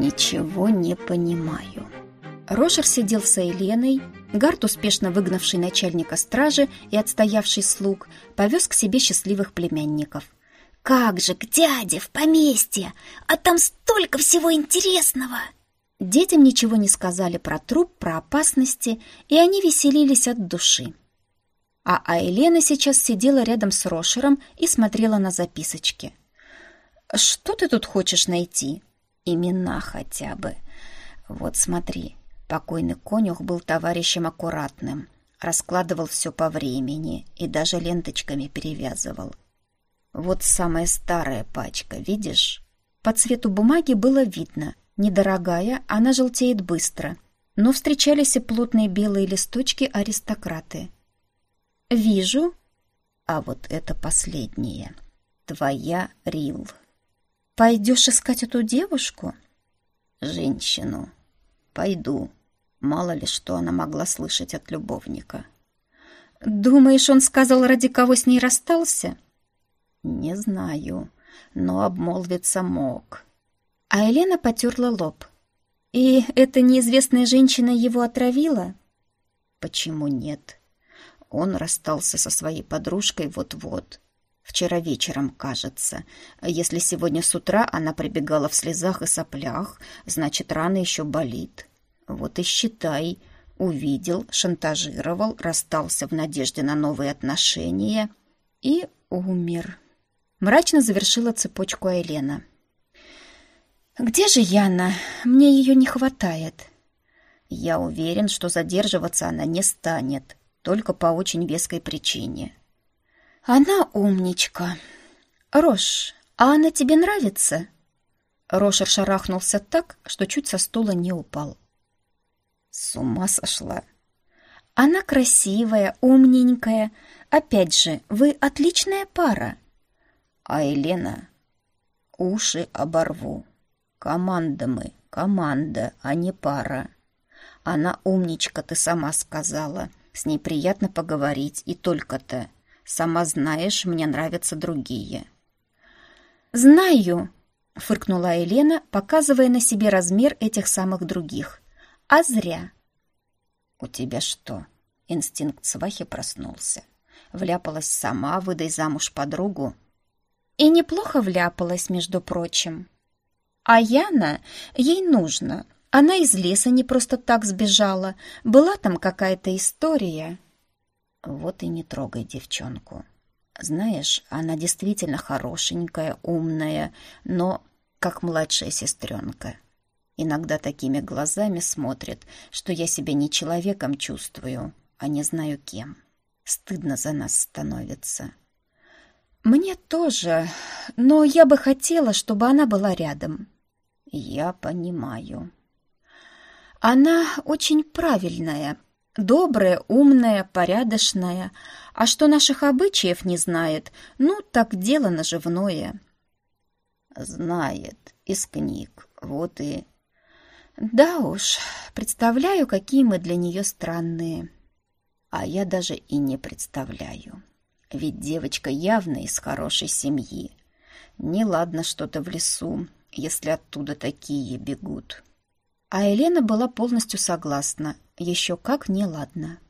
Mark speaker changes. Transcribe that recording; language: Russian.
Speaker 1: ничего не понимаю. Рошер сидел с Еленой, Гард, успешно выгнавший начальника стражи и отстоявший слуг, повез к себе счастливых племянников.
Speaker 2: «Как же, к дяде, в поместье! А там столько всего интересного!»
Speaker 1: Детям ничего не сказали про труп, про опасности, и они веселились от души. А Айлена сейчас сидела рядом с Рошером и смотрела на записочки. «Что ты тут хочешь найти?» «Имена хотя бы. Вот смотри, покойный конюх был товарищем аккуратным, раскладывал все по времени и даже ленточками перевязывал. Вот самая старая пачка, видишь? По цвету бумаги было видно. Недорогая, она желтеет быстро. Но встречались и плотные белые листочки аристократы. «Вижу». А вот это последнее. Твоя Рил. «Пойдешь искать эту девушку?» «Женщину. Пойду. Мало ли, что она могла слышать от любовника». «Думаешь, он сказал, ради кого с ней расстался?» «Не знаю, но обмолвиться мог». А Елена потерла лоб. «И эта неизвестная женщина его отравила?» «Почему нет? Он расстался со своей подружкой вот-вот. Вчера вечером, кажется. Если сегодня с утра она прибегала в слезах и соплях, значит, рана еще болит. Вот и считай, увидел, шантажировал, расстался в надежде на новые отношения и умер». Мрачно завершила цепочку Айлена. «Где же Яна? Мне ее не хватает». «Я уверен, что задерживаться она не станет, только по очень веской причине». «Она умничка. Рош, а она тебе нравится?» Рошер шарахнулся так, что чуть со стула не упал. «С ума сошла!» «Она красивая, умненькая. Опять же, вы отличная пара. А Елена... Уши оборву. Команда мы, команда, а не пара. Она умничка, ты сама сказала. С ней приятно поговорить, и только-то. Сама знаешь, мне нравятся другие. «Знаю», — фыркнула Елена, показывая на себе размер этих самых других. «А зря». «У тебя что, инстинкт свахи проснулся? Вляпалась сама, выдай замуж подругу?» И неплохо вляпалась, между прочим. А Яна, ей нужно. Она из леса не просто так сбежала. Была там какая-то история. Вот и не трогай девчонку. Знаешь, она действительно хорошенькая, умная, но как младшая сестренка. Иногда такими глазами смотрит, что я себя не человеком чувствую, а не знаю кем. Стыдно за нас становится. «Мне тоже, но я бы хотела, чтобы она была рядом». «Я понимаю». «Она очень правильная, добрая, умная, порядочная, а что наших обычаев не знает, ну, так дело наживное». «Знает, из книг, вот и...» «Да уж, представляю, какие мы для нее странные». «А я даже и не представляю». Ведь девочка явно из хорошей семьи. Неладно что-то в лесу, если оттуда такие бегут. А Елена была полностью согласна. Еще как неладно.